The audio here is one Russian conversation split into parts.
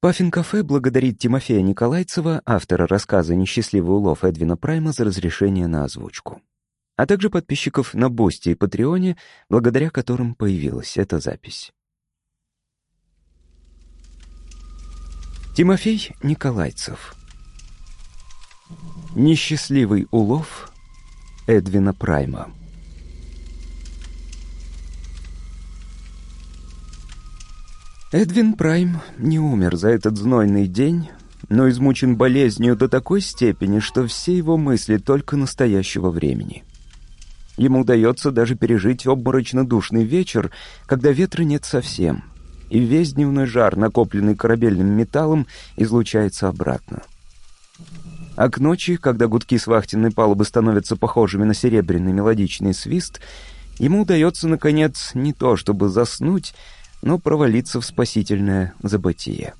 Паффин-кафе благодарит Тимофея Николайцева, автора рассказа «Несчастливый улов» Эдвина Прайма за разрешение на озвучку. А также подписчиков на Бусти и Патреоне, благодаря которым появилась эта запись. Тимофей Николайцев «Несчастливый улов» Эдвина Прайма Эдвин Прайм не умер за этот знойный день, но измучен болезнью до такой степени, что все его мысли только настоящего времени. Ему удается даже пережить обморочно-душный вечер, когда ветра нет совсем, и весь дневной жар, накопленный корабельным металлом, излучается обратно. А к ночи, когда гудки с вахтенной палубы становятся похожими на серебряный мелодичный свист, ему удается, наконец, не то чтобы заснуть, но провалиться в спасительное забытие.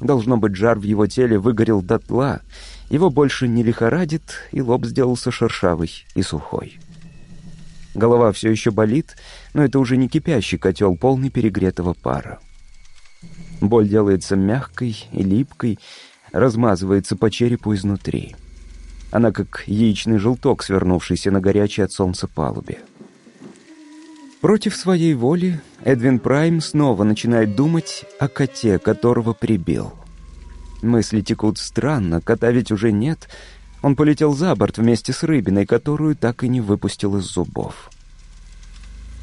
Должно быть, жар в его теле выгорел дотла, его больше не лихорадит, и лоб сделался шершавый и сухой. Голова все еще болит, но это уже не кипящий котел, полный перегретого пара. Боль делается мягкой и липкой, размазывается по черепу изнутри. Она как яичный желток, свернувшийся на горячей от солнца палубе. Против своей воли Эдвин Прайм снова начинает думать о коте, которого прибил. Мысли текут странно, кота ведь уже нет. Он полетел за борт вместе с рыбиной, которую так и не выпустил из зубов.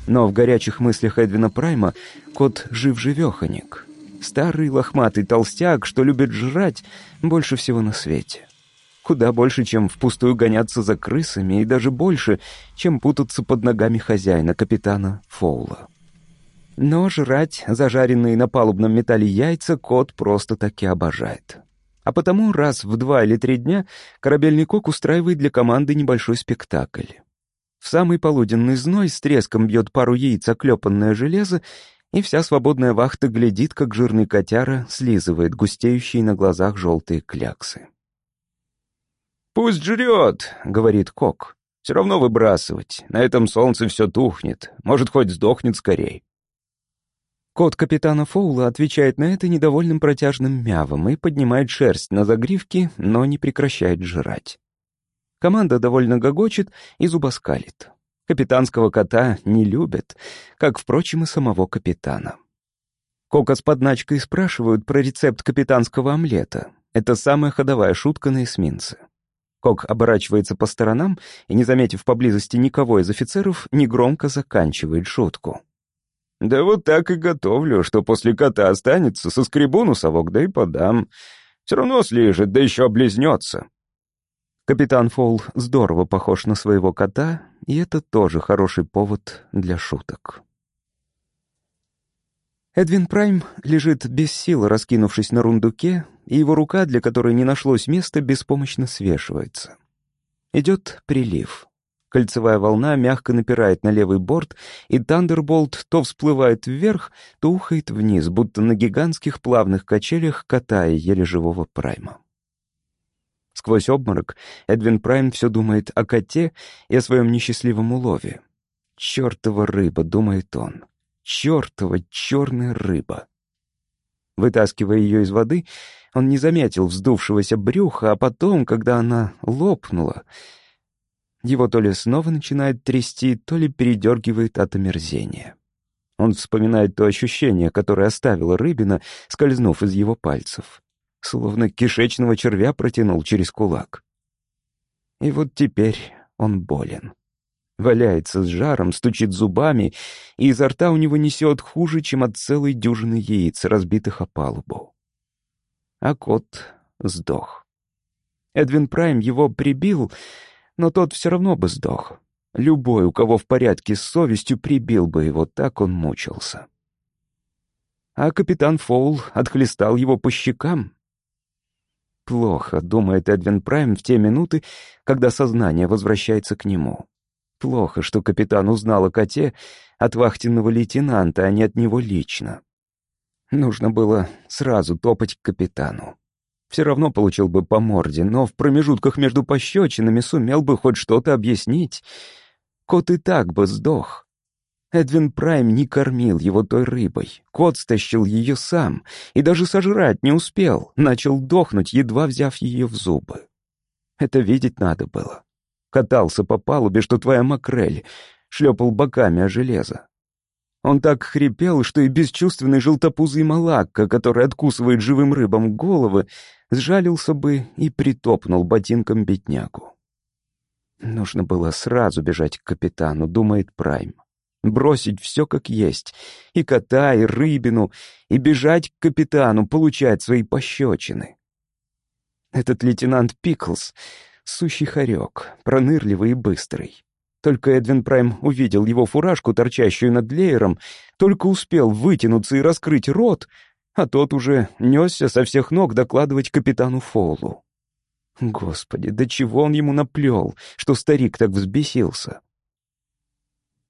Но в горячих мыслях Эдвина Прайма кот жив-живеханик. Старый лохматый толстяк, что любит жрать больше всего на свете. Куда больше, чем впустую гоняться за крысами, и даже больше, чем путаться под ногами хозяина, капитана Фоула. Но жрать зажаренные на палубном металле яйца кот просто-таки обожает. А потому раз в два или три дня корабельный кок устраивает для команды небольшой спектакль. В самый полуденный зной с треском бьет пару яиц оклепанное железо, и вся свободная вахта глядит, как жирный котяра слизывает густеющие на глазах желтые кляксы. «Пусть жрет», — говорит Кок. «Все равно выбрасывать. На этом солнце все тухнет. Может, хоть сдохнет скорей». Кот капитана Фоула отвечает на это недовольным протяжным мявом и поднимает шерсть на загривке, но не прекращает жрать. Команда довольно гогочет и зубоскалит. Капитанского кота не любят, как, впрочем, и самого капитана. Кока с подначкой спрашивают про рецепт капитанского омлета. Это самая ходовая шутка на эсминце. Кок оборачивается по сторонам и, не заметив поблизости никого из офицеров, негромко заканчивает шутку. «Да вот так и готовлю, что после кота останется, соскребу носовок, да и подам. Все равно слежет, да еще облизнется». Капитан Фол здорово похож на своего кота, и это тоже хороший повод для шуток. Эдвин Прайм лежит без сил, раскинувшись на рундуке, и его рука, для которой не нашлось места, беспомощно свешивается. Идет прилив. Кольцевая волна мягко напирает на левый борт, и Тандерболт то всплывает вверх, то ухает вниз, будто на гигантских плавных качелях катая еле живого Прайма. Сквозь обморок Эдвин Прайм все думает о коте и о своем несчастливом улове. «Чертова рыба», — думает он, — «чертова черная рыба». Вытаскивая ее из воды, он не заметил вздувшегося брюха, а потом, когда она лопнула, его то ли снова начинает трясти, то ли передергивает от омерзения. Он вспоминает то ощущение, которое оставила рыбина, скользнув из его пальцев. Словно кишечного червя протянул через кулак. И вот теперь он болен. Валяется с жаром, стучит зубами, и изо рта у него несет хуже, чем от целой дюжины яиц, разбитых о палубу. А кот сдох. Эдвин Прайм его прибил, но тот все равно бы сдох. Любой, у кого в порядке с совестью, прибил бы его, так он мучился. А капитан Фоул отхлестал его по щекам. Плохо, думает Эдвин Прайм в те минуты, когда сознание возвращается к нему. Плохо, что капитан узнал о коте от вахтенного лейтенанта, а не от него лично. Нужно было сразу топать к капитану. Все равно получил бы по морде, но в промежутках между пощечинами сумел бы хоть что-то объяснить. Кот и так бы сдох. Эдвин Прайм не кормил его той рыбой. Кот стащил ее сам и даже сожрать не успел, начал дохнуть, едва взяв ее в зубы. Это видеть надо было. Катался по палубе, что твоя макрель, шлепал боками о железо. Он так хрипел, что и бесчувственный желтопузый малакка, который откусывает живым рыбам головы, сжалился бы и притопнул ботинком беднягу. Нужно было сразу бежать к капитану, думает Прайм. Бросить все как есть. И кота, и рыбину. И бежать к капитану, получать свои пощечины. Этот лейтенант Пиклс — сущий хорек, пронырливый и быстрый. Только Эдвин Прайм увидел его фуражку, торчащую над леером, только успел вытянуться и раскрыть рот, а тот уже несся со всех ног докладывать капитану Фоулу. Господи, до чего он ему наплел, что старик так взбесился?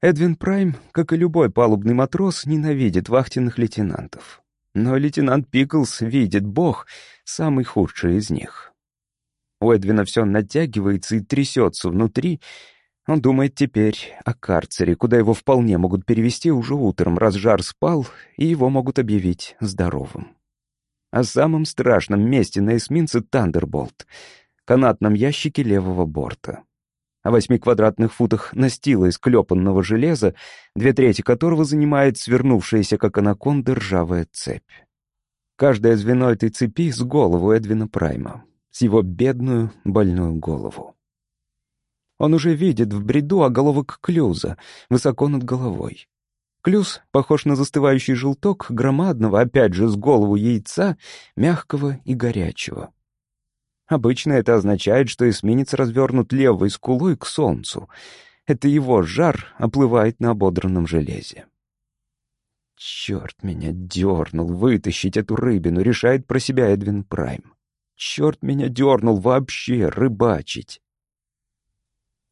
Эдвин Прайм, как и любой палубный матрос, ненавидит вахтенных лейтенантов. Но лейтенант Пиклс видит бог, самый худший из них. У Эдвина все натягивается и трясется внутри. Он думает теперь о карцере, куда его вполне могут перевести уже утром, раз жар спал, и его могут объявить здоровым. О самом страшном месте на эсминце «Тандерболт» — канатном ящике левого борта о восьми квадратных футах настила из клепанного железа, две трети которого занимает свернувшаяся, как анаконда, ржавая цепь. Каждое звено этой цепи с голову Эдвина Прайма, с его бедную, больную голову. Он уже видит в бреду оголовок клюза, высоко над головой. Клюз похож на застывающий желток громадного, опять же, с голову яйца, мягкого и горячего. Обычно это означает, что эсминец развернут левой скулой к солнцу. Это его жар оплывает на ободранном железе. Черт меня дернул вытащить эту рыбину, решает про себя Эдвин Прайм. Черт меня дернул вообще рыбачить.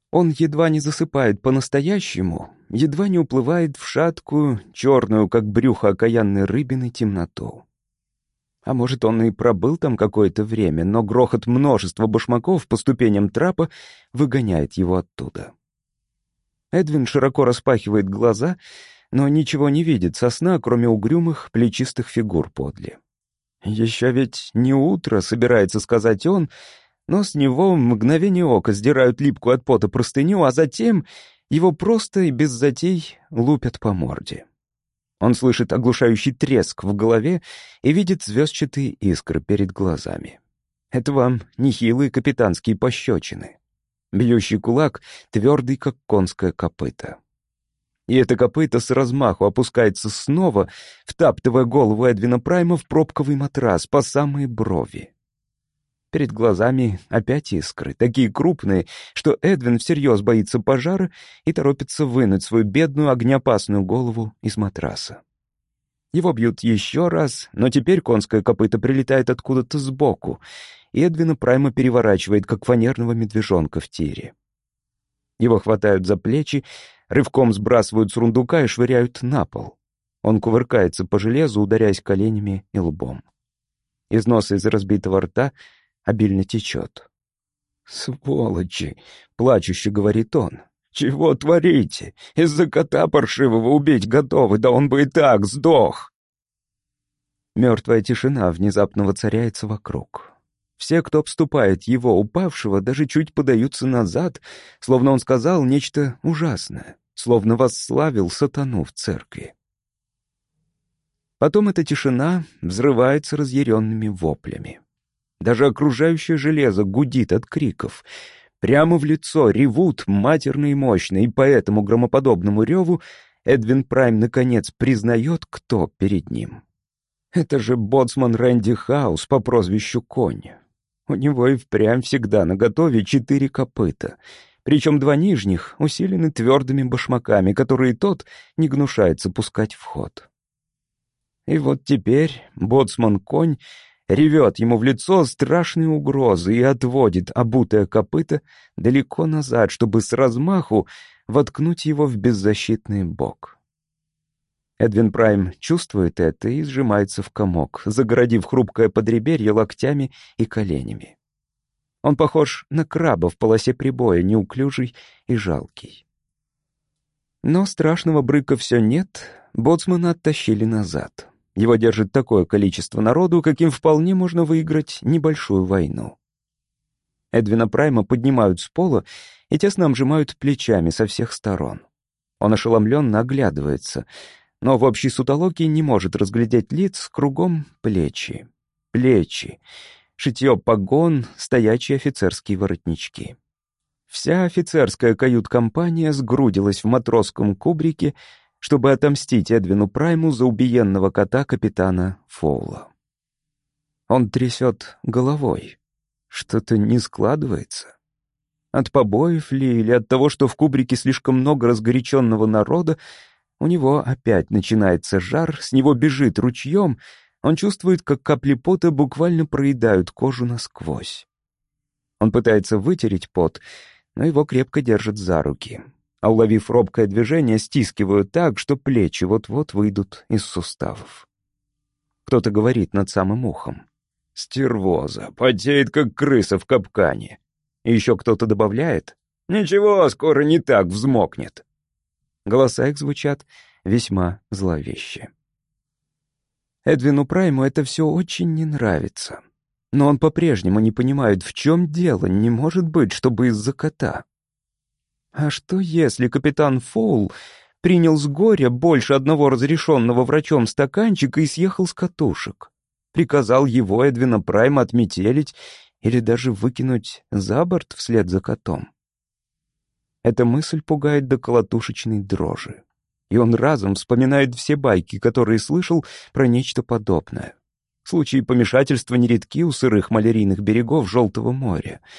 Он едва не засыпает по-настоящему, едва не уплывает в шаткую, черную, как брюхо окаянной рыбины, темноту. А может, он и пробыл там какое-то время, но грохот множества башмаков по ступеням трапа выгоняет его оттуда. Эдвин широко распахивает глаза, но ничего не видит со сна, кроме угрюмых, плечистых фигур подле. Еще ведь не утро, собирается сказать он, но с него мгновение ока сдирают липкую от пота простыню, а затем его просто и без затей лупят по морде. Он слышит оглушающий треск в голове и видит звездчатые искры перед глазами. Это вам нехилые капитанские пощечины. Бьющий кулак твердый, как конское копыто. И это копыто с размаху опускается снова, втаптывая голову Эдвина Прайма в пробковый матрас по самые брови. Перед глазами опять искры, такие крупные, что Эдвин всерьез боится пожара и торопится вынуть свою бедную огнеопасную голову из матраса. Его бьют еще раз, но теперь конское копыто прилетает откуда-то сбоку, и Эдвина Прайма переворачивает, как фанерного медвежонка в тире. Его хватают за плечи, рывком сбрасывают с рундука и швыряют на пол. Он кувыркается по железу, ударяясь коленями и лбом. Из носа из разбитого рта — обильно течет. «Сволочи!» — плачуще говорит он. «Чего творите? Из-за кота паршивого убить готовы, да он бы и так сдох!» Мертвая тишина внезапно воцаряется вокруг. Все, кто обступает его, упавшего, даже чуть подаются назад, словно он сказал нечто ужасное, словно восславил сатану в церкви. Потом эта тишина взрывается разъяренными воплями. Даже окружающее железо гудит от криков. Прямо в лицо ревут матерно и мощно, и по этому громоподобному реву Эдвин Прайм наконец признает, кто перед ним. Это же боцман Рэнди Хаус по прозвищу Конь. У него и впрямь всегда наготове четыре копыта, причем два нижних усилены твердыми башмаками, которые тот не гнушается пускать в ход. И вот теперь боцман Конь ревет ему в лицо страшные угрозы и отводит обутое копыто далеко назад, чтобы с размаху воткнуть его в беззащитный бок. Эдвин Прайм чувствует это и сжимается в комок, загородив хрупкое подреберье локтями и коленями. Он похож на краба в полосе прибоя, неуклюжий и жалкий. Но страшного брыка все нет, боцмана оттащили назад. Его держит такое количество народу, каким вполне можно выиграть небольшую войну. Эдвина Прайма поднимают с пола и тесно обжимают плечами со всех сторон. Он ошеломленно оглядывается, но в общей сутолоке не может разглядеть лиц, кругом плечи. Плечи. Шитье погон, стоячие офицерские воротнички. Вся офицерская кают-компания сгрудилась в матросском кубрике, чтобы отомстить Эдвину Прайму за убиенного кота капитана Фоула. Он трясет головой. Что-то не складывается. От побоев ли или от того, что в кубрике слишком много разгоряченного народа, у него опять начинается жар, с него бежит ручьем, он чувствует, как капли пота буквально проедают кожу насквозь. Он пытается вытереть пот, но его крепко держат за руки а уловив робкое движение, стискивают так, что плечи вот-вот выйдут из суставов. Кто-то говорит над самым ухом. «Стервоза, потеет, как крыса в капкане». И еще кто-то добавляет. «Ничего, скоро не так взмокнет». Голоса их звучат весьма зловеще. Эдвину Прайму это все очень не нравится. Но он по-прежнему не понимает, в чем дело, не может быть, чтобы из-за кота. А что если капитан Фоул принял с горя больше одного разрешенного врачом стаканчика и съехал с катушек? Приказал его, Эдвина Прайма, отметелить или даже выкинуть за борт вслед за котом? Эта мысль пугает до колотушечной дрожи. И он разом вспоминает все байки, которые слышал про нечто подобное. Случаи помешательства нередки у сырых малярийных берегов Желтого моря —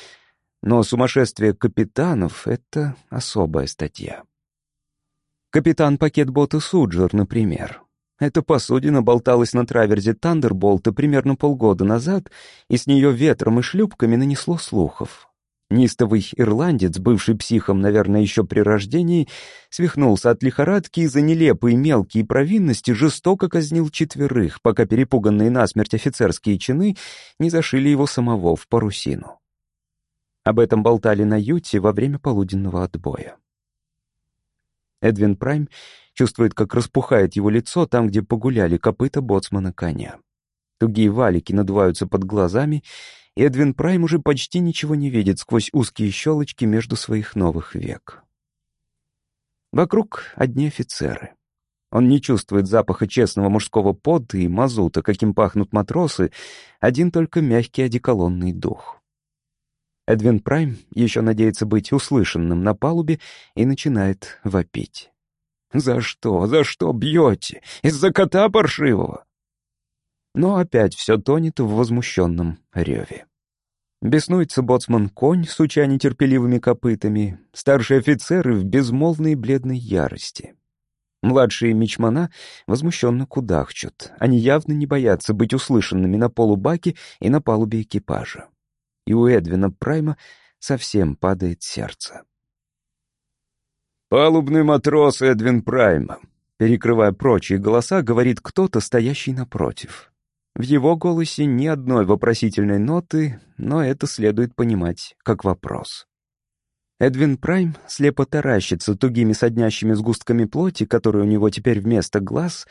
но сумасшествие капитанов — это особая статья. Капитан пакетбота Суджер, например. Эта посудина болталась на траверзе Тандерболта примерно полгода назад, и с нее ветром и шлюпками нанесло слухов. Нистовый ирландец, бывший психом, наверное, еще при рождении, свихнулся от лихорадки и за нелепые мелкие провинности жестоко казнил четверых, пока перепуганные насмерть офицерские чины не зашили его самого в парусину. Об этом болтали на юте во время полуденного отбоя. Эдвин Прайм чувствует, как распухает его лицо там, где погуляли копыта боцмана коня. Тугие валики надуваются под глазами, Эдвин Прайм уже почти ничего не видит сквозь узкие щелочки между своих новых век. Вокруг одни офицеры. Он не чувствует запаха честного мужского пота и мазута, каким пахнут матросы, один только мягкий одеколонный дух. Эдвин Прайм еще надеется быть услышанным на палубе и начинает вопить. «За что? За что бьете? Из-за кота паршивого?» Но опять все тонет в возмущенном реве. Беснуется боцман-конь, суча нетерпеливыми копытами, старшие офицеры в безмолвной бледной ярости. Младшие мичмана возмущенно кудахчут. Они явно не боятся быть услышанными на полубаке и на палубе экипажа и у Эдвина Прайма совсем падает сердце. «Палубный матрос Эдвин Прайма», перекрывая прочие голоса, говорит кто-то, стоящий напротив. В его голосе ни одной вопросительной ноты, но это следует понимать как вопрос. Эдвин Прайм слепо таращится тугими соднящими сгустками плоти, которые у него теперь вместо глаз,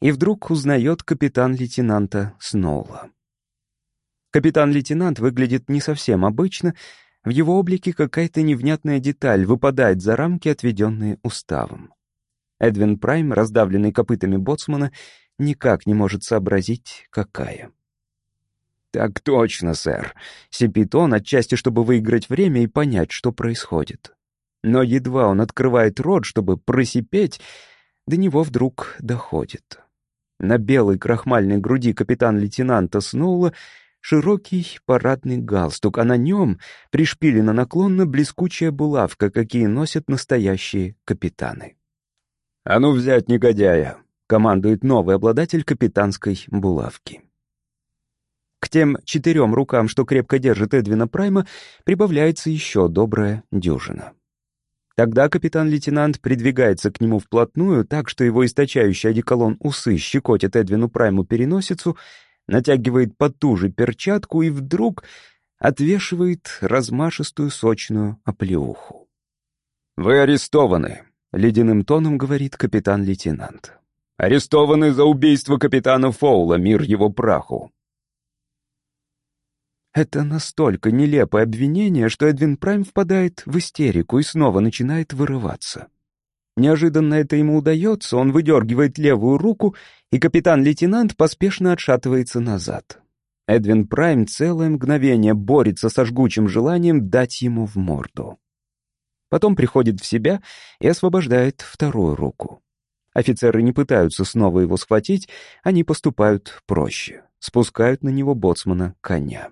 и вдруг узнает капитан-лейтенанта Сноула. Капитан-лейтенант выглядит не совсем обычно, в его облике какая-то невнятная деталь выпадает за рамки, отведенные уставом. Эдвин Прайм, раздавленный копытами боцмана, никак не может сообразить, какая. «Так точно, сэр», — сипит он, отчасти, чтобы выиграть время и понять, что происходит. Но едва он открывает рот, чтобы просипеть, до него вдруг доходит. На белой крахмальной груди капитан-лейтенанта Сноула широкий парадный галстук, а на нем пришпилена наклонно блескучая булавка, какие носят настоящие капитаны. «А ну взять негодяя!» — командует новый обладатель капитанской булавки. К тем четырем рукам, что крепко держит Эдвина Прайма, прибавляется еще добрая дюжина. Тогда капитан-лейтенант придвигается к нему вплотную, так что его источающий одеколон усы щекотит Эдвину Прайму переносицу — натягивает потуже перчатку и вдруг отвешивает размашистую сочную оплеуху. «Вы арестованы. — ледяным тоном говорит капитан-лейтенант. «Арестованы за убийство капитана Фоула, мир его праху». Это настолько нелепое обвинение, что Эдвин Прайм впадает в истерику и снова начинает вырываться. Неожиданно это ему удается, он выдергивает левую руку, и капитан-лейтенант поспешно отшатывается назад. Эдвин Прайм целое мгновение борется со жгучим желанием дать ему в морду. Потом приходит в себя и освобождает вторую руку. Офицеры не пытаются снова его схватить, они поступают проще. Спускают на него боцмана коня.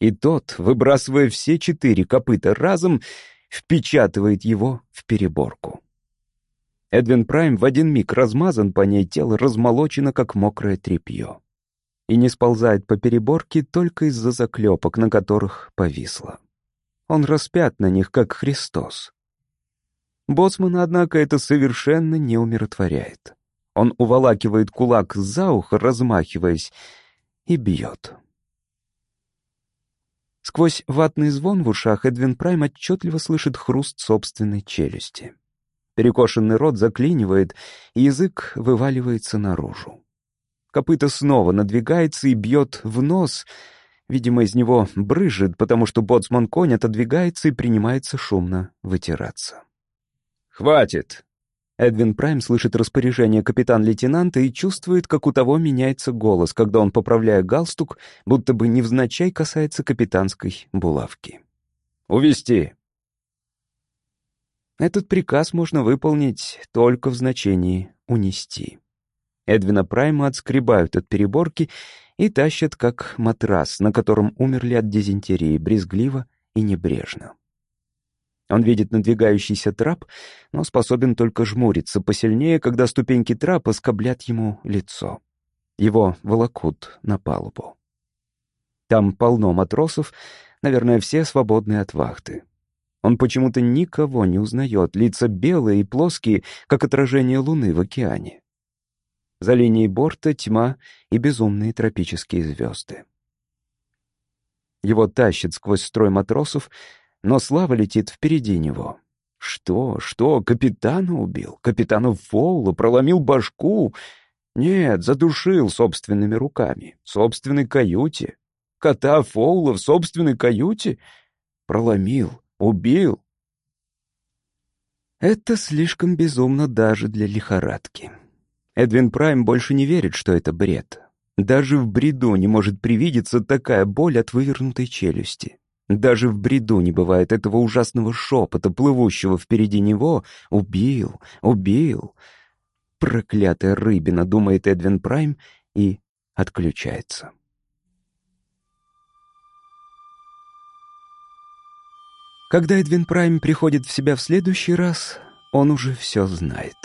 И тот, выбрасывая все четыре копыта разом, впечатывает его в переборку. Эдвин Прайм в один миг размазан по ней, тело размолочено, как мокрое тряпье. И не сползает по переборке только из-за заклепок, на которых повисло. Он распят на них, как Христос. Боцмана, однако, это совершенно не умиротворяет. Он уволакивает кулак за ухо, размахиваясь, и бьет. Сквозь ватный звон в ушах Эдвин Прайм отчетливо слышит хруст собственной челюсти. Перекошенный рот заклинивает, и язык вываливается наружу. Копыта снова надвигается и бьет в нос. Видимо, из него брыжет, потому что боцман-конь отодвигается и принимается шумно вытираться. «Хватит!» Эдвин Прайм слышит распоряжение капитан-лейтенанта и чувствует, как у того меняется голос, когда он, поправляя галстук, будто бы невзначай касается капитанской булавки. «Увести!» Этот приказ можно выполнить только в значении «унести». Эдвина Прайма отскребают от переборки и тащат как матрас, на котором умерли от дизентерии, брезгливо и небрежно. Он видит надвигающийся трап, но способен только жмуриться посильнее, когда ступеньки трапа скоблят ему лицо. Его волокут на палубу. Там полно матросов, наверное, все свободные от вахты. Он почему-то никого не узнает, лица белые и плоские, как отражение луны в океане. За линией борта тьма и безумные тропические звезды. Его тащит сквозь строй матросов, но Слава летит впереди него. Что, что, капитана убил? Капитана Фоула проломил башку? Нет, задушил собственными руками, в собственной каюте. Кота Фоула в собственной каюте? Проломил, убил. Это слишком безумно даже для лихорадки. Эдвин Прайм больше не верит, что это бред. Даже в бреду не может привидеться такая боль от вывернутой челюсти. Даже в бреду не бывает этого ужасного шепота, плывущего впереди него «Убил! Убил!» Проклятая рыбина, думает Эдвин Прайм и отключается. Когда Эдвин Прайм приходит в себя в следующий раз, он уже все знает.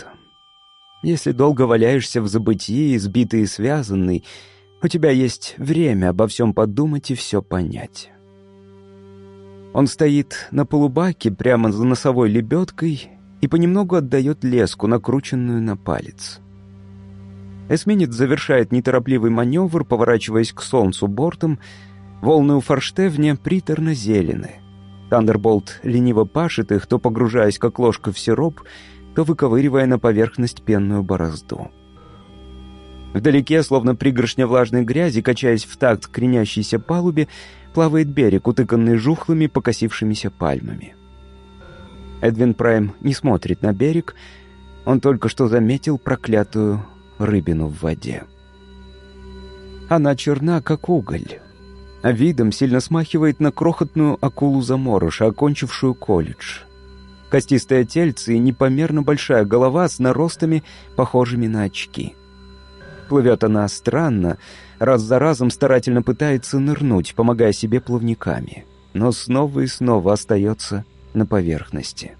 Если долго валяешься в забытии, сбитый и связанный, у тебя есть время обо всем подумать и все понять. Он стоит на полубаке прямо за носовой лебедкой и понемногу отдает леску, накрученную на палец. Эсминец завершает неторопливый маневр, поворачиваясь к солнцу бортом. Волны у форштевня приторно-зелены. Тандерболт лениво пашет их, то погружаясь как ложка в сироп, то выковыривая на поверхность пенную борозду. Вдалеке, словно пригоршня влажной грязи, качаясь в такт кренящейся палубе, плавает берег, утыканный жухлыми покосившимися пальмами. Эдвин Прайм не смотрит на берег, он только что заметил проклятую рыбину в воде. Она черна, как уголь, а видом сильно смахивает на крохотную акулу заморыша, окончившую колледж. Костистое тельце и непомерно большая голова с наростами, похожими на очки. Плывет она странно, раз за разом старательно пытается нырнуть, помогая себе плавниками, но снова и снова остается на поверхности.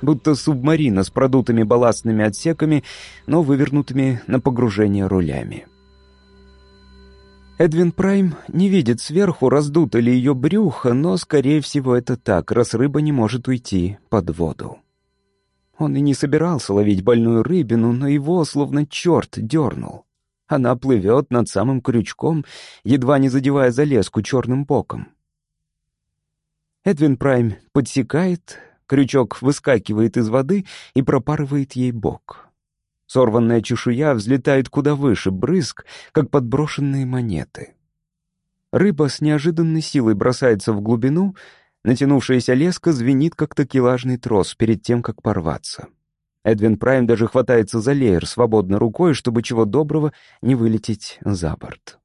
Будто субмарина с продутыми балластными отсеками, но вывернутыми на погружение рулями. Эдвин Прайм не видит сверху, раздуто ли ее брюхо, но, скорее всего, это так, раз рыба не может уйти под воду. Он и не собирался ловить больную рыбину, но его, словно черт, дернул. Она плывет над самым крючком, едва не задевая за леску черным боком. Эдвин Прайм подсекает, Крючок выскакивает из воды и пропарывает ей бок. Сорванная чешуя взлетает куда выше брызг, как подброшенные монеты. Рыба с неожиданной силой бросается в глубину, натянувшаяся леска звенит, как такелажный трос перед тем, как порваться. Эдвин Прайм даже хватается за леер свободной рукой, чтобы чего доброго не вылететь за борт.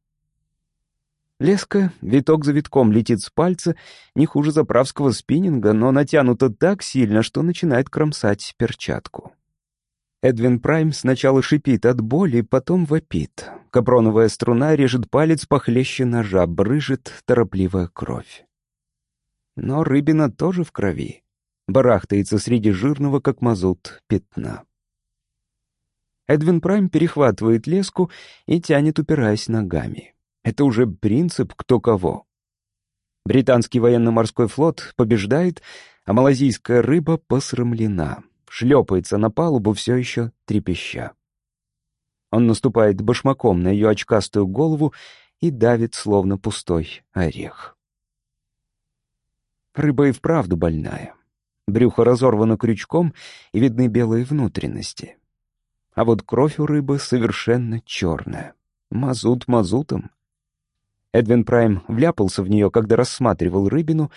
Леска виток за витком летит с пальца, не хуже заправского спиннинга, но натянута так сильно, что начинает кромсать перчатку. Эдвин Прайм сначала шипит от боли, потом вопит. Капроновая струна режет палец похлеще ножа, брыжет торопливая кровь. Но рыбина тоже в крови. Барахтается среди жирного, как мазут, пятна. Эдвин Прайм перехватывает леску и тянет, упираясь ногами. Это уже принцип кто кого. Британский военно-морской флот побеждает, а малазийская рыба посрамлена шлепается на палубу, все еще трепеща. Он наступает башмаком на ее очкастую голову и давит, словно пустой орех. Рыба и вправду больная. Брюхо разорвано крючком, и видны белые внутренности. А вот кровь у рыбы совершенно черная. Мазут мазутом. Эдвин Прайм вляпался в нее, когда рассматривал рыбину.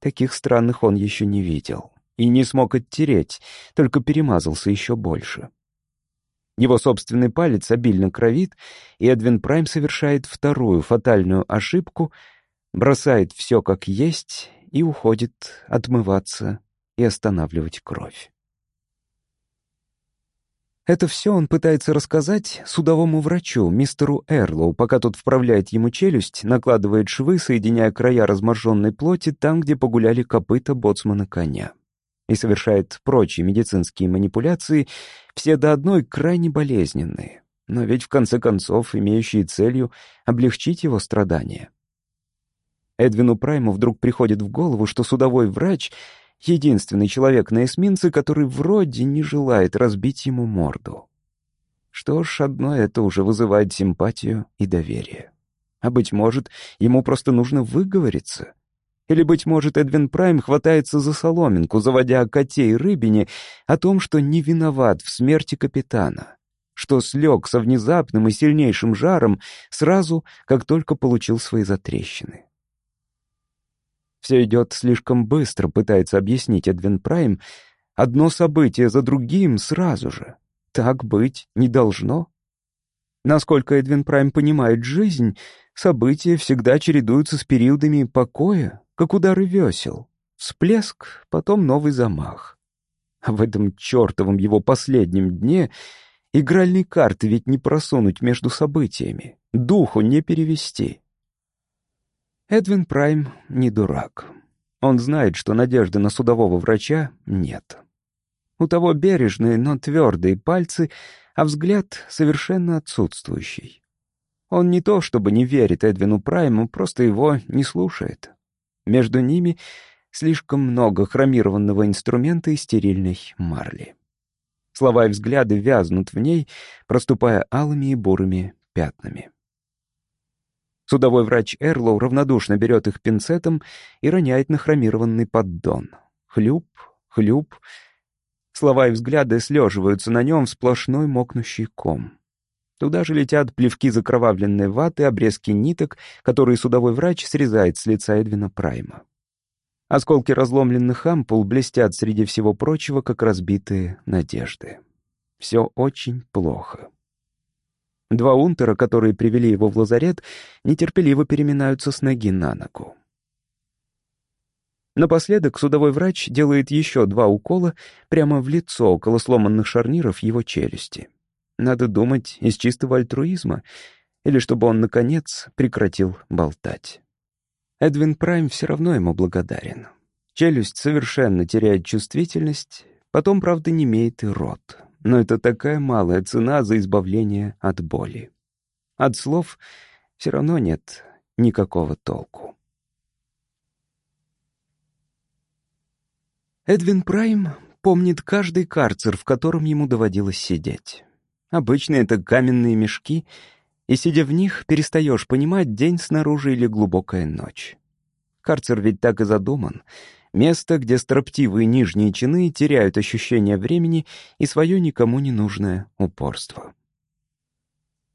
Таких странных он еще не видел и не смог оттереть, только перемазался еще больше. Его собственный палец обильно кровит, и Эдвин Прайм совершает вторую фатальную ошибку, бросает все как есть и уходит отмываться и останавливать кровь. Это все он пытается рассказать судовому врачу, мистеру Эрлоу, пока тот вправляет ему челюсть, накладывает швы, соединяя края разможженной плоти там, где погуляли копыта боцмана коня и совершает прочие медицинские манипуляции, все до одной крайне болезненные, но ведь в конце концов имеющие целью облегчить его страдания. Эдвину Прайму вдруг приходит в голову, что судовой врач — единственный человек на эсминце, который вроде не желает разбить ему морду. Что ж, одно это уже вызывает симпатию и доверие. А, быть может, ему просто нужно выговориться — или, быть может, Эдвин Прайм хватается за соломинку, заводя о коте и рыбине, о том, что не виноват в смерти капитана, что слег со внезапным и сильнейшим жаром сразу, как только получил свои затрещины. Все идет слишком быстро, пытается объяснить Эдвин Прайм. Одно событие за другим сразу же. Так быть не должно. Насколько Эдвин Прайм понимает жизнь, события всегда чередуются с периодами покоя, как удары весел. Всплеск, потом новый замах. А в этом чертовом его последнем дне игральные карты ведь не просунуть между событиями, духу не перевести. Эдвин Прайм не дурак. Он знает, что надежды на судового врача нет. У того бережные, но твердые пальцы, а взгляд совершенно отсутствующий. Он не то чтобы не верит Эдвину Прайму, просто его не слушает. Между ними слишком много хромированного инструмента и стерильной марли. Слова и взгляды вязнут в ней, проступая алыми и бурыми пятнами. Судовой врач Эрлоу равнодушно берет их пинцетом и роняет на хромированный поддон. Хлюп, хлюп. Слова и взгляды слеживаются на нем в сплошной мокнущий ком. Туда же летят плевки закровавленной ваты, обрезки ниток, которые судовой врач срезает с лица Эдвина Прайма. Осколки разломленных ампул блестят среди всего прочего, как разбитые надежды. Все очень плохо. Два унтера, которые привели его в лазарет, нетерпеливо переминаются с ноги на ногу. Напоследок судовой врач делает еще два укола прямо в лицо около сломанных шарниров его челюсти. Надо думать, из чистого альтруизма, или чтобы он, наконец, прекратил болтать. Эдвин Прайм все равно ему благодарен. Челюсть совершенно теряет чувствительность, потом, правда, не имеет и рот. Но это такая малая цена за избавление от боли. От слов все равно нет никакого толку. Эдвин Прайм помнит каждый карцер, в котором ему доводилось сидеть. Обычно это каменные мешки, и, сидя в них, перестаешь понимать, день снаружи или глубокая ночь. Карцер ведь так и задуман. Место, где строптивые нижние чины теряют ощущение времени и свое никому не нужное упорство.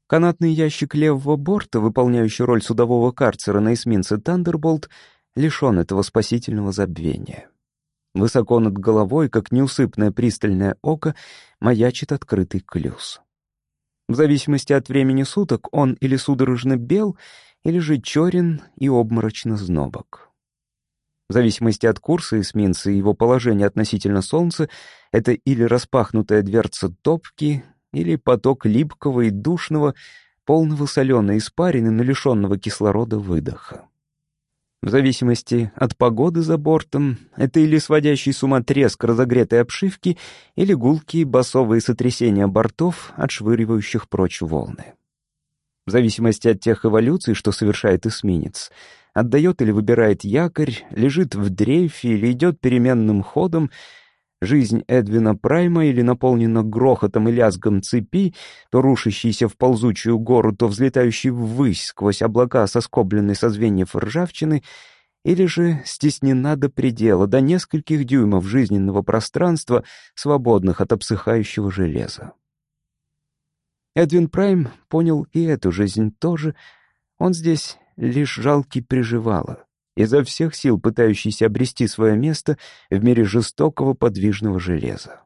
Канатный ящик левого борта, выполняющий роль судового карцера на эсминце «Тандерболт», лишен этого спасительного забвения. Высоко над головой, как неусыпное пристальное око, маячит открытый клюз. В зависимости от времени суток он или судорожно бел, или же черен и обморочно знобок. В зависимости от курса эсминца и его положения относительно Солнца, это или распахнутая дверца топки, или поток липкого и душного, полного соленой испарины, но лишенного кислорода выдоха. В зависимости от погоды за бортом, это или сводящий с ума треск разогретой обшивки, или гулкие басовые сотрясения бортов, отшвыривающих прочь волны. В зависимости от тех эволюций, что совершает эсминец, отдает или выбирает якорь, лежит в дрейфе или идет переменным ходом, жизнь Эдвина Прайма или наполнена грохотом и лязгом цепи, то рушащейся в ползучую гору, то взлетающей ввысь сквозь облака соскобленной со звеньев ржавчины, или же стеснена до предела, до нескольких дюймов жизненного пространства, свободных от обсыхающего железа. Эдвин Прайм понял и эту жизнь тоже. Он здесь лишь жалкий приживало, изо всех сил пытающийся обрести свое место в мире жестокого подвижного железа.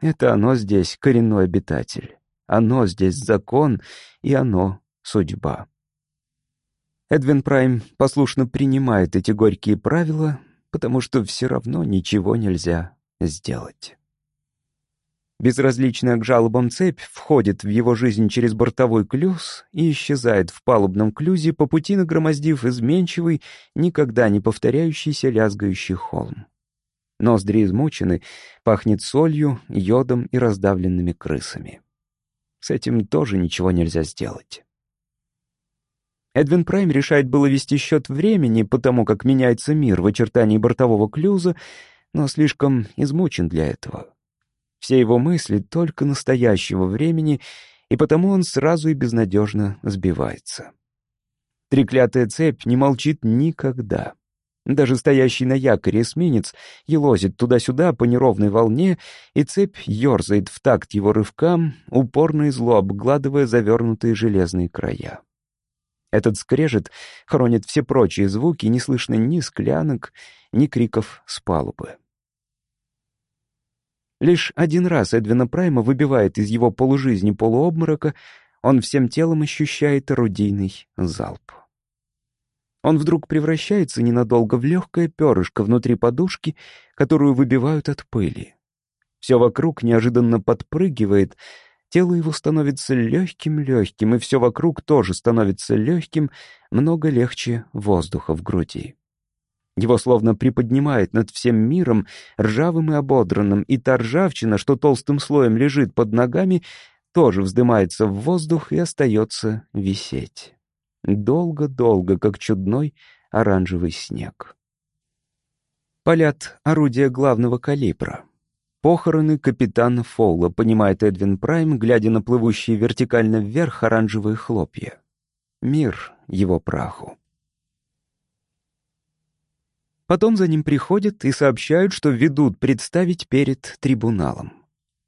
Это оно здесь коренной обитатель, оно здесь закон, и оно судьба. Эдвин Прайм послушно принимает эти горькие правила, потому что все равно ничего нельзя сделать. Безразличная к жалобам цепь входит в его жизнь через бортовой клюз и исчезает в палубном клюзе, по пути нагромоздив изменчивый, никогда не повторяющийся лязгающий холм. Ноздри измучены, пахнет солью, йодом и раздавленными крысами. С этим тоже ничего нельзя сделать. Эдвин Прайм решает было вести счет времени, потому как меняется мир в очертании бортового клюза, но слишком измучен для этого. Все его мысли только настоящего времени, и потому он сразу и безнадежно сбивается. Треклятая цепь не молчит никогда. Даже стоящий на якоре эсминец елозит туда-сюда по неровной волне, и цепь ерзает в такт его рывкам, упорно и зло обгладывая завернутые железные края. Этот скрежет хоронит все прочие звуки, не слышно ни склянок, ни криков с палубы. Лишь один раз Эдвина Прайма выбивает из его полужизни полуобморока, он всем телом ощущает орудийный залп. Он вдруг превращается ненадолго в легкое перышко внутри подушки, которую выбивают от пыли. Все вокруг неожиданно подпрыгивает, тело его становится легким-легким, и все вокруг тоже становится легким, много легче воздуха в груди. Его словно приподнимает над всем миром, ржавым и ободранным, и та ржавчина, что толстым слоем лежит под ногами, тоже вздымается в воздух и остается висеть. Долго-долго, как чудной оранжевый снег. Полят орудия главного калибра. Похороны капитана Фолла, понимает Эдвин Прайм, глядя на плывущие вертикально вверх оранжевые хлопья. Мир его праху. Потом за ним приходят и сообщают, что ведут представить перед трибуналом.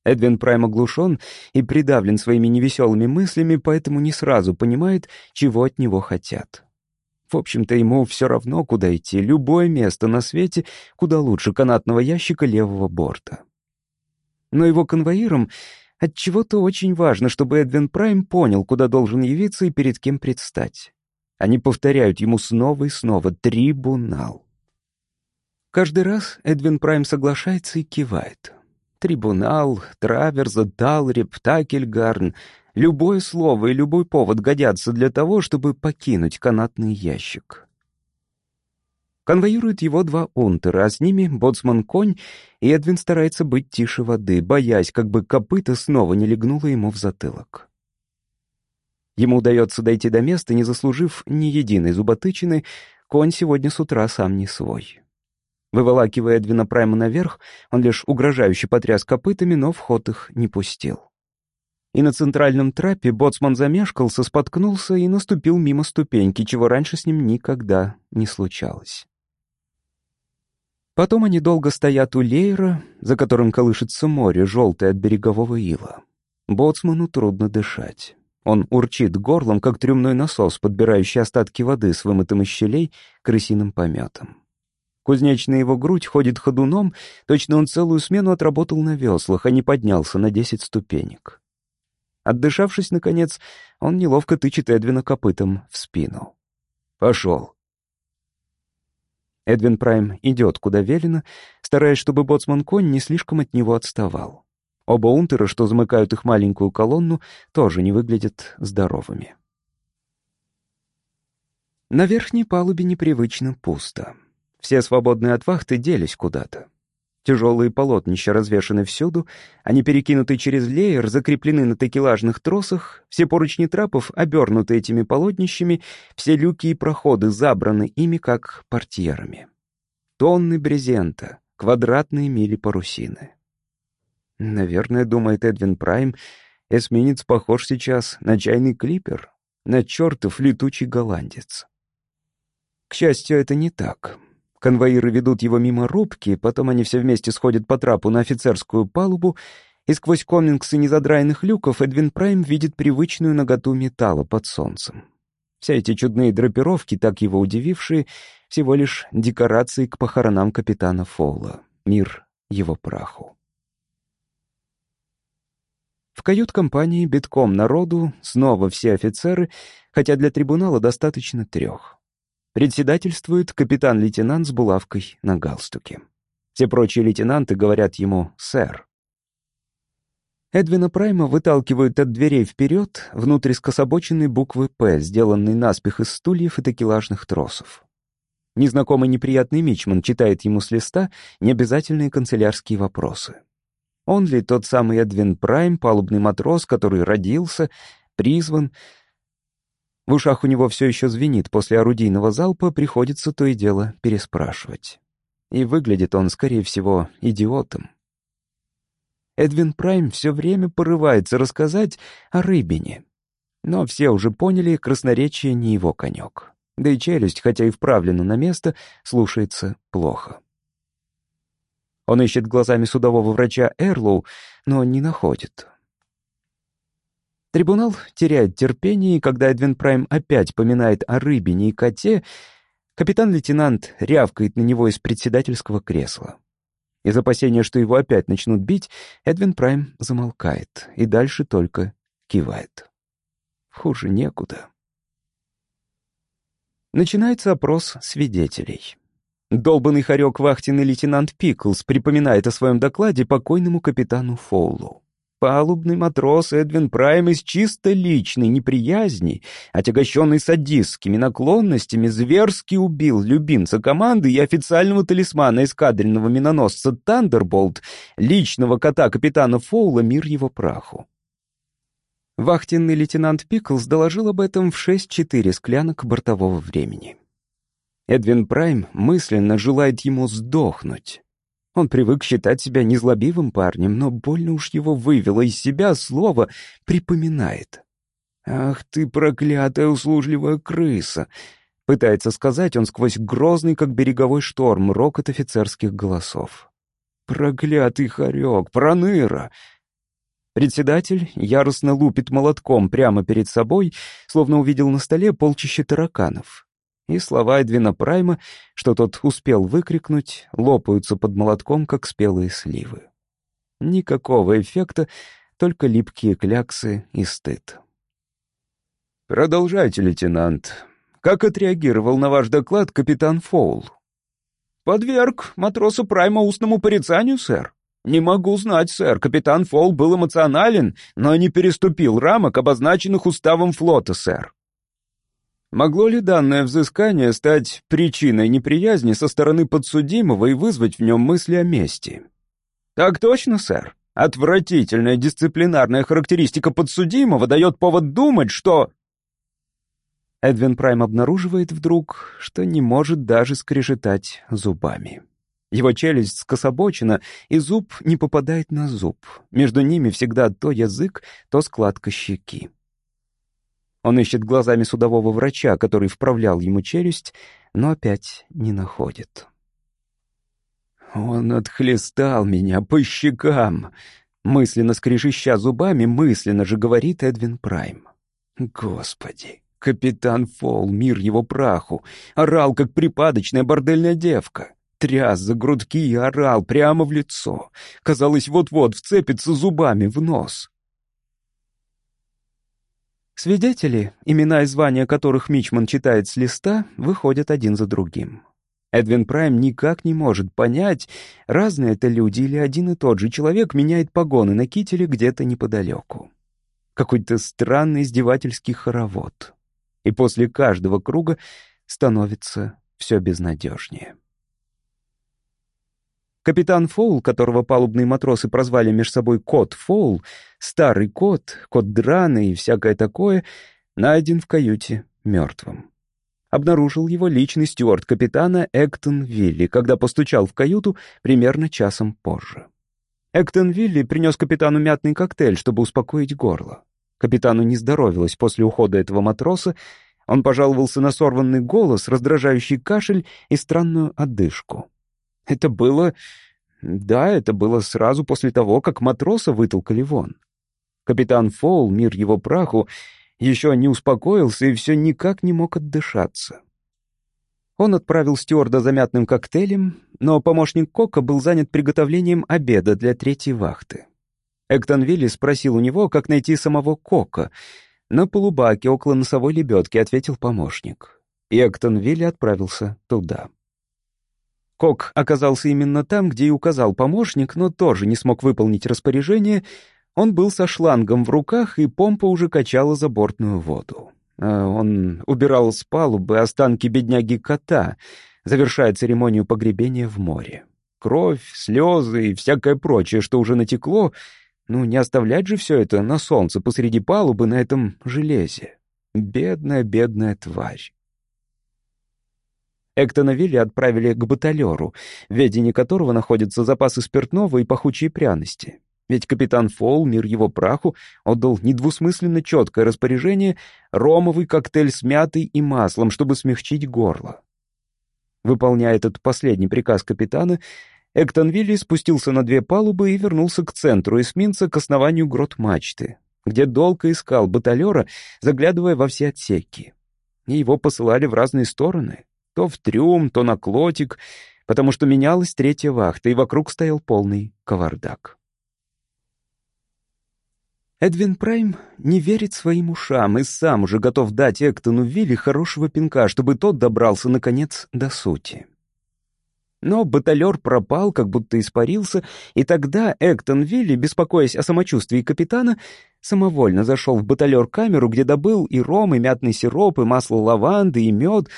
Эдвин Прайм оглушен и придавлен своими невеселыми мыслями, поэтому не сразу понимает, чего от него хотят. В общем-то, ему все равно, куда идти, любое место на свете, куда лучше канатного ящика левого борта. Но его конвоирам от чего то очень важно, чтобы Эдвин Прайм понял, куда должен явиться и перед кем предстать. Они повторяют ему снова и снова «трибунал». Каждый раз Эдвин Прайм соглашается и кивает. Трибунал, Траверза, Талреп, Такельгарн — любое слово и любой повод годятся для того, чтобы покинуть канатный ящик. Конвоируют его два унтера, а с ними боцман-конь, и Эдвин старается быть тише воды, боясь, как бы копыта снова не легнуло ему в затылок. Ему удается дойти до места, не заслужив ни единой зуботычины, конь сегодня с утра сам не свой. Выволакивая Эдвина Прайма наверх, он лишь угрожающе потряс копытами, но в ход их не пустил. И на центральном трапе боцман замешкался, споткнулся и наступил мимо ступеньки, чего раньше с ним никогда не случалось. Потом они долго стоят у леера, за которым колышется море, желтое от берегового ила. Боцману трудно дышать. Он урчит горлом, как трюмной насос, подбирающий остатки воды с вымытым из щелей крысиным пометом. Кузнечная его грудь ходит ходуном, точно он целую смену отработал на веслах, а не поднялся на десять ступенек. Отдышавшись, наконец, он неловко тычет Эдвина копытом в спину. «Пошел!» Эдвин Прайм идет, куда велено, стараясь, чтобы боцман-конь не слишком от него отставал. Оба унтера, что замыкают их маленькую колонну, тоже не выглядят здоровыми. На верхней палубе непривычно пусто. Все свободные от вахты делись куда-то. Тяжелые полотнища развешаны всюду, они перекинуты через леер, закреплены на такелажных тросах, все поручни трапов обернуты этими полотнищами, все люки и проходы забраны ими, как портьерами. Тонны брезента, квадратные мили парусины. Наверное, думает Эдвин Прайм, эсминец похож сейчас на чайный клипер, на чертов летучий голландец. К счастью, это не так. Конвоиры ведут его мимо рубки, потом они все вместе сходят по трапу на офицерскую палубу, и сквозь комингсы незадраенных люков Эдвин Прайм видит привычную наготу металла под солнцем. Все эти чудные драпировки, так его удивившие, всего лишь декорации к похоронам капитана Фоула. Мир его праху. В кают-компании битком народу, снова все офицеры, хотя для трибунала достаточно трех. Председательствует капитан-лейтенант с булавкой на галстуке. Все прочие лейтенанты говорят ему «сэр». Эдвина Прайма выталкивают от дверей вперед, внутрь скособоченной буквы «П», сделанной наспех из стульев и такелажных тросов. Незнакомый неприятный мичман читает ему с листа необязательные канцелярские вопросы. Он ли тот самый Эдвин Прайм, палубный матрос, который родился, призван, в ушах у него все еще звенит, после орудийного залпа приходится то и дело переспрашивать. И выглядит он, скорее всего, идиотом. Эдвин Прайм все время порывается рассказать о рыбине. Но все уже поняли, красноречие не его конек. Да и челюсть, хотя и вправлена на место, слушается плохо. Он ищет глазами судового врача Эрлоу, но не находит. Трибунал теряет терпение, когда Эдвин Прайм опять поминает о рыбине и коте, капитан-лейтенант рявкает на него из председательского кресла. Из опасения, что его опять начнут бить, Эдвин Прайм замолкает и дальше только кивает. Хуже некуда. Начинается опрос свидетелей. Долбанный хорек вахтенный лейтенант Пиклс припоминает о своем докладе покойному капитану Фоулу. Палубный матрос Эдвин Прайм из чисто личной неприязни, отягощенный садистскими наклонностями, зверски убил любимца команды и официального талисмана эскадренного миноносца «Тандерболт», личного кота капитана Фоула «Мир его праху». Вахтенный лейтенант Пиклс доложил об этом в 6-4 склянок бортового времени. Эдвин Прайм мысленно желает ему сдохнуть. Он привык считать себя незлобивым парнем, но больно уж его вывело из себя слово «припоминает». «Ах ты, проклятая услужливая крыса!» Пытается сказать он сквозь грозный, как береговой шторм, рокот офицерских голосов. «Проклятый хорек, проныра!» Председатель яростно лупит молотком прямо перед собой, словно увидел на столе полчища тараканов и слова Эдвина Прайма, что тот успел выкрикнуть, лопаются под молотком, как спелые сливы. Никакого эффекта, только липкие кляксы и стыд. «Продолжайте, лейтенант. Как отреагировал на ваш доклад капитан Фоул?» «Подверг матроса Прайма устному порицанию, сэр. Не могу знать, сэр. Капитан Фоул был эмоционален, но не переступил рамок, обозначенных уставом флота, сэр. Могло ли данное взыскание стать причиной неприязни со стороны подсудимого и вызвать в нем мысли о мести? Так точно, сэр. Отвратительная дисциплинарная характеристика подсудимого дает повод думать, что... Эдвин Прайм обнаруживает вдруг, что не может даже скрежетать зубами. Его челюсть скособочена, и зуб не попадает на зуб. Между ними всегда то язык, то складка щеки. Он ищет глазами судового врача, который вправлял ему челюсть, но опять не находит. Он отхлестал меня по щекам. Мысленно скрежеща зубами, мысленно же говорит Эдвин Прайм. Господи, капитан Фол, мир его праху, орал, как припадочная бордельная девка. Тряс за грудки и орал прямо в лицо. Казалось, вот-вот вцепится зубами в нос. Свидетели, имена и звания которых Мичман читает с листа, выходят один за другим. Эдвин Прайм никак не может понять, разные это люди или один и тот же человек меняет погоны на кителе где-то неподалеку. Какой-то странный издевательский хоровод. И после каждого круга становится все безнадежнее. Капитан Фоул, которого палубные матросы прозвали между собой Кот Фоул, старый кот, кот драный и всякое такое, найден в каюте мертвым. Обнаружил его личный стюарт капитана Эктон Вилли, когда постучал в каюту примерно часом позже. Эктон Вилли принес капитану мятный коктейль, чтобы успокоить горло. Капитану не здоровилось после ухода этого матроса, он пожаловался на сорванный голос, раздражающий кашель и странную одышку. Это было... Да, это было сразу после того, как матроса вытолкали вон. Капитан Фоул, мир его праху, еще не успокоился и все никак не мог отдышаться. Он отправил стюарда за мятным коктейлем, но помощник Кока был занят приготовлением обеда для третьей вахты. Эктон Вилли спросил у него, как найти самого Кока. На полубаке около носовой лебедки ответил помощник. И Эктон Вилли отправился туда. Кок оказался именно там, где и указал помощник, но тоже не смог выполнить распоряжение. Он был со шлангом в руках, и помпа уже качала забортную воду. А он убирал с палубы останки бедняги-кота, завершая церемонию погребения в море. Кровь, слезы и всякое прочее, что уже натекло, ну не оставлять же все это на солнце посреди палубы на этом железе. Бедная, бедная тварь. Эктона Вилли отправили к баталеру, в ведении которого находятся запасы спиртного и пахучие пряности. Ведь капитан Фол, мир его праху, отдал недвусмысленно четкое распоряжение ромовый коктейль с мятой и маслом, чтобы смягчить горло. Выполняя этот последний приказ капитана, Эктон Вилли спустился на две палубы и вернулся к центру эсминца к основанию грот мачты, где долго искал баталера, заглядывая во все отсеки. И его посылали в разные стороны. То в трюм, то на клотик, потому что менялась третья вахта, и вокруг стоял полный кавардак. Эдвин Прайм не верит своим ушам и сам уже готов дать Эктону Вилли хорошего пинка, чтобы тот добрался, наконец, до сути. Но баталер пропал, как будто испарился, и тогда Эктон Вилли, беспокоясь о самочувствии капитана, самовольно зашел в баталер-камеру, где добыл и ром, и мятный сироп, и масло лаванды, и мед,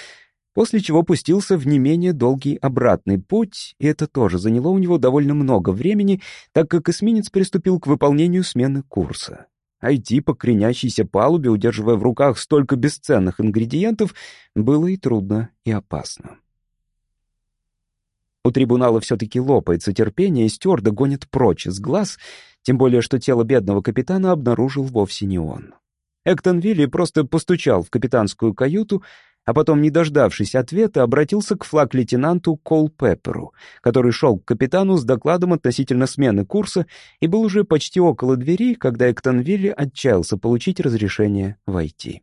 после чего пустился в не менее долгий обратный путь, и это тоже заняло у него довольно много времени, так как эсминец приступил к выполнению смены курса. А идти по кренящейся палубе, удерживая в руках столько бесценных ингредиентов, было и трудно, и опасно. У трибунала все-таки лопается терпение, и стюарда гонит прочь из глаз, тем более что тело бедного капитана обнаружил вовсе не он. Эктон Вилли просто постучал в капитанскую каюту, а потом, не дождавшись ответа, обратился к флаг-лейтенанту Кол Пепперу, который шел к капитану с докладом относительно смены курса и был уже почти около двери, когда Эктонвилли отчаялся получить разрешение войти.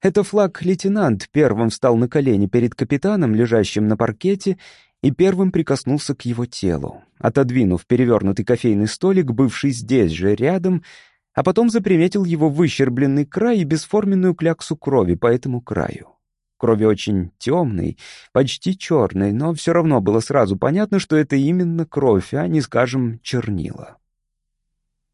Это флаг-лейтенант первым встал на колени перед капитаном, лежащим на паркете, и первым прикоснулся к его телу, отодвинув перевернутый кофейный столик, бывший здесь же рядом, а потом заприметил его выщербленный край и бесформенную кляксу крови по этому краю. Крови очень темной, почти черной, но все равно было сразу понятно, что это именно кровь, а не, скажем, чернила.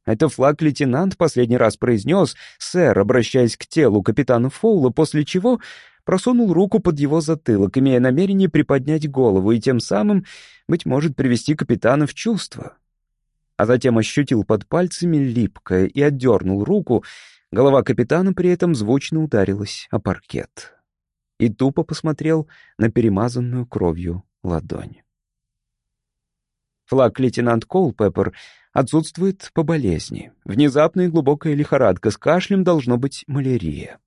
Это флаг лейтенант последний раз произнес, сэр, обращаясь к телу капитана Фоула, после чего просунул руку под его затылок, имея намерение приподнять голову и тем самым, быть может, привести капитана в чувство а затем ощутил под пальцами липкое и отдернул руку, голова капитана при этом звучно ударилась о паркет. И тупо посмотрел на перемазанную кровью ладонь. Флаг лейтенант Колпеппер отсутствует по болезни. Внезапная глубокая лихорадка с кашлем должно быть малярия.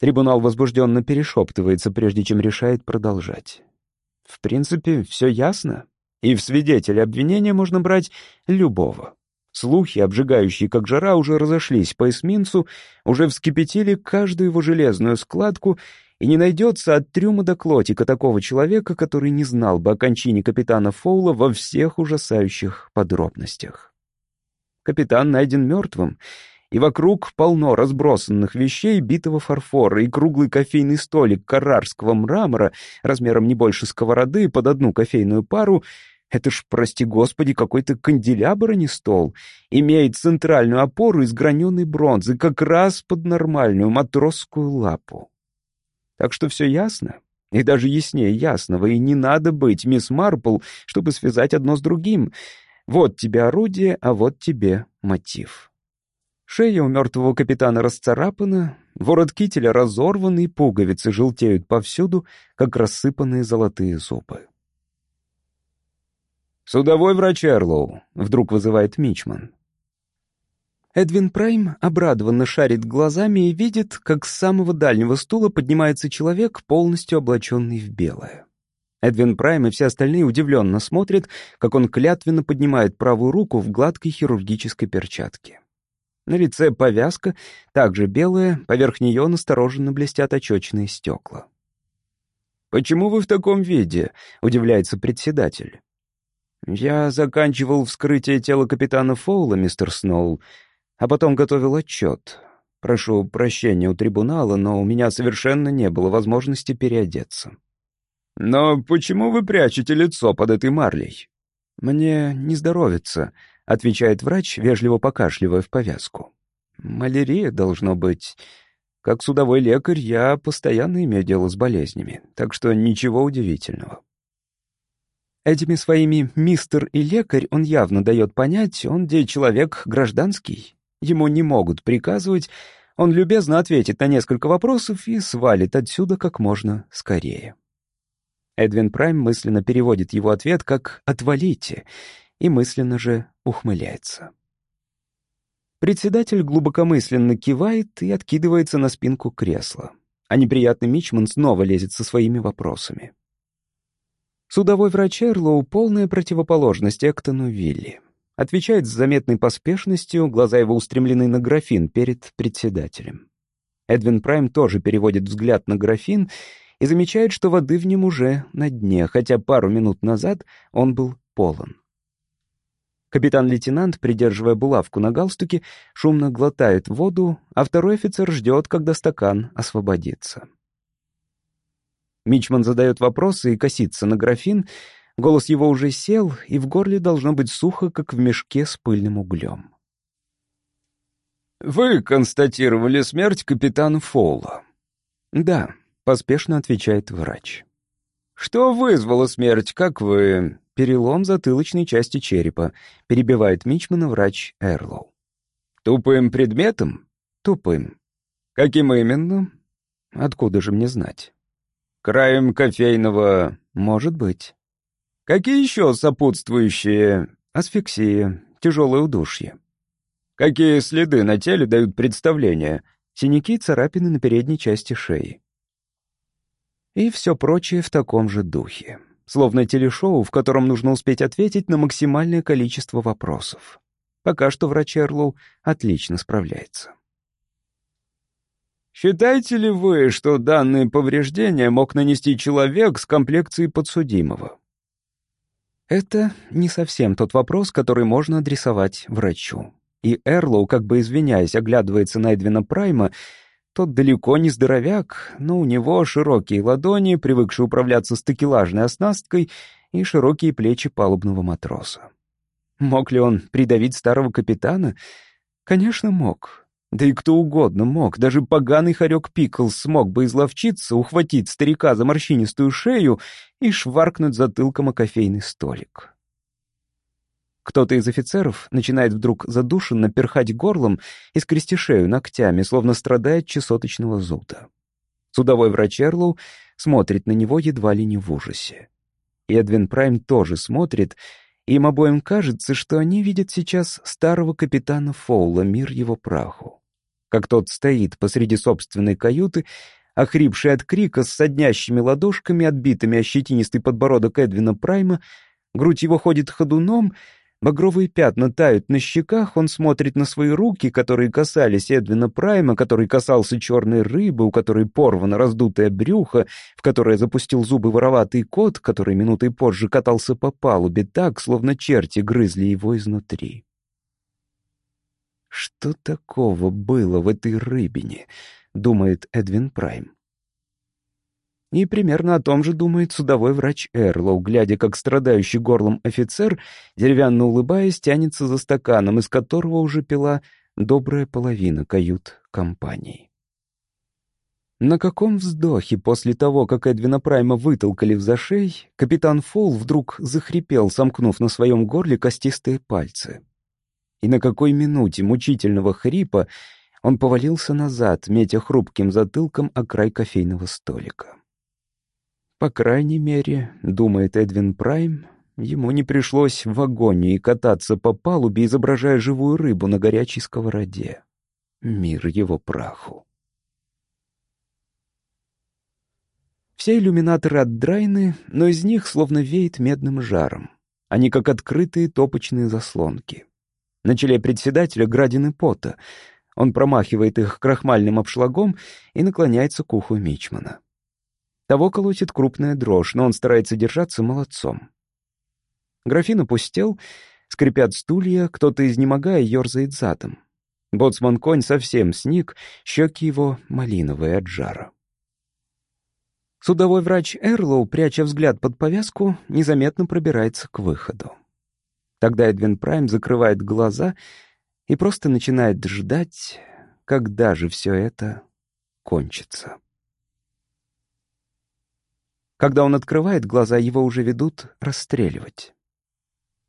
Трибунал возбужденно перешептывается, прежде чем решает продолжать. В принципе, все ясно. И в свидетеля обвинения можно брать любого. Слухи, обжигающие как жара, уже разошлись по эсминцу, уже вскипятили каждую его железную складку, и не найдется от трюма до клотика такого человека, который не знал бы о кончине капитана Фоула во всех ужасающих подробностях. Капитан найден мертвым, и вокруг полно разбросанных вещей битого фарфора и круглый кофейный столик каррарского мрамора размером не больше сковороды под одну кофейную пару — это ж, прости господи, какой-то канделябр, а не стол. Имеет центральную опору из граненой бронзы, как раз под нормальную матросскую лапу. Так что все ясно. И даже яснее ясного. И не надо быть мисс Марпл, чтобы связать одно с другим. Вот тебе орудие, а вот тебе мотив. Шея у мертвого капитана расцарапана, ворот кителя разорван, и пуговицы желтеют повсюду, как рассыпанные золотые зубы. «Судовой врач Эрлоу», — вдруг вызывает Мичман. Эдвин Прайм обрадованно шарит глазами и видит, как с самого дальнего стула поднимается человек, полностью облаченный в белое. Эдвин Прайм и все остальные удивленно смотрят, как он клятвенно поднимает правую руку в гладкой хирургической перчатке. На лице повязка, также белая, поверх нее настороженно блестят очечные стекла. «Почему вы в таком виде?» — удивляется председатель. «Я заканчивал вскрытие тела капитана Фоула, мистер Сноул, а потом готовил отчет. Прошу прощения у трибунала, но у меня совершенно не было возможности переодеться». «Но почему вы прячете лицо под этой марлей?» «Мне не здоровится», — отвечает врач, вежливо покашливая в повязку. «Малярия должно быть. Как судовой лекарь я постоянно имею дело с болезнями, так что ничего удивительного». Этими своими «мистер» и «лекарь» он явно дает понять, он где человек гражданский. Ему не могут приказывать, он любезно ответит на несколько вопросов и свалит отсюда как можно скорее. Эдвин Прайм мысленно переводит его ответ как «отвалите» и мысленно же ухмыляется. Председатель глубокомысленно кивает и откидывается на спинку кресла, а неприятный Мичман снова лезет со своими вопросами. Судовой врач Эрлоу — полная противоположность Эктону Вилли. Отвечает с заметной поспешностью, глаза его устремлены на графин перед председателем. Эдвин Прайм тоже переводит взгляд на графин и замечает, что воды в нем уже на дне, хотя пару минут назад он был полон. Капитан-лейтенант, придерживая булавку на галстуке, шумно глотает воду, а второй офицер ждет, когда стакан освободится. Мичман задает вопросы и косится на графин. Голос его уже сел, и в горле должно быть сухо, как в мешке с пыльным углем. «Вы констатировали смерть капитана Фоула?» «Да», — поспешно отвечает врач. «Что вызвало смерть, как вы...» «Перелом затылочной части черепа», — перебивает Мичмана врач Эрлоу. «Тупым предметом?» «Тупым». «Каким именно?» «Откуда же мне знать?» Краем кофейного, может быть. Какие еще сопутствующие? Асфиксия, тяжелое удушье. Какие следы на теле дают представление? Синяки, царапины на передней части шеи. И все прочее в таком же духе. Словно телешоу, в котором нужно успеть ответить на максимальное количество вопросов. Пока что врач Эрлоу отлично справляется. Считаете ли вы, что данные повреждения мог нанести человек с комплекцией подсудимого? Это не совсем тот вопрос, который можно адресовать врачу. И Эрлоу, как бы извиняясь, оглядывается на Эдвина Прайма, тот далеко не здоровяк, но у него широкие ладони, привыкшие управляться с такелажной оснасткой, и широкие плечи палубного матроса. Мог ли он придавить старого капитана? Конечно, мог. Да и кто угодно мог, даже поганый хорек Пиклс смог бы изловчиться, ухватить старика за морщинистую шею и шваркнуть затылком о кофейный столик. Кто-то из офицеров начинает вдруг задушенно перхать горлом и скрести шею ногтями, словно страдает чесоточного зуда. Судовой врач Эрлоу смотрит на него едва ли не в ужасе. И Эдвин Прайм тоже смотрит — им обоим кажется, что они видят сейчас старого капитана Фоула, мир его праху. Как тот стоит посреди собственной каюты, Охрипший от крика, с соднящими ладошками, отбитыми о щетинистый подбородок Эдвина Прайма, грудь его ходит ходуном, багровые пятна тают на щеках, он смотрит на свои руки, которые касались Эдвина Прайма, который касался черной рыбы, у которой порвано раздутое брюхо, в которое запустил зубы вороватый кот, который минутой позже катался по палубе так, словно черти грызли его изнутри. Что такого было в этой рыбине? думает Эдвин Прайм. И примерно о том же думает судовой врач Эрлоу, глядя, как страдающий горлом офицер, деревянно улыбаясь, тянется за стаканом, из которого уже пила добрая половина кают-компании. На каком вздохе после того, как Эдвина Прайма вытолкали в зашей, капитан Фолл вдруг захрипел, сомкнув на своем горле костистые пальцы. И на какой минуте мучительного хрипа он повалился назад, метя хрупким затылком о край кофейного столика. По крайней мере, думает Эдвин Прайм, ему не пришлось в агонии кататься по палубе, изображая живую рыбу на горячей сковороде. Мир его праху. Все иллюминаторы отдрайны, но из них словно веет медным жаром. Они как открытые топочные заслонки. На челе председателя градины пота — он промахивает их крахмальным обшлагом и наклоняется к уху Мичмана. Того колотит крупная дрожь, но он старается держаться молодцом. Графин опустел, скрипят стулья, кто-то, изнемогая, ерзает задом. Боцман-конь совсем сник, щеки его малиновые от жара. Судовой врач Эрлоу, пряча взгляд под повязку, незаметно пробирается к выходу. Тогда Эдвин Прайм закрывает глаза — и просто начинает ждать, когда же все это кончится. Когда он открывает глаза, его уже ведут расстреливать.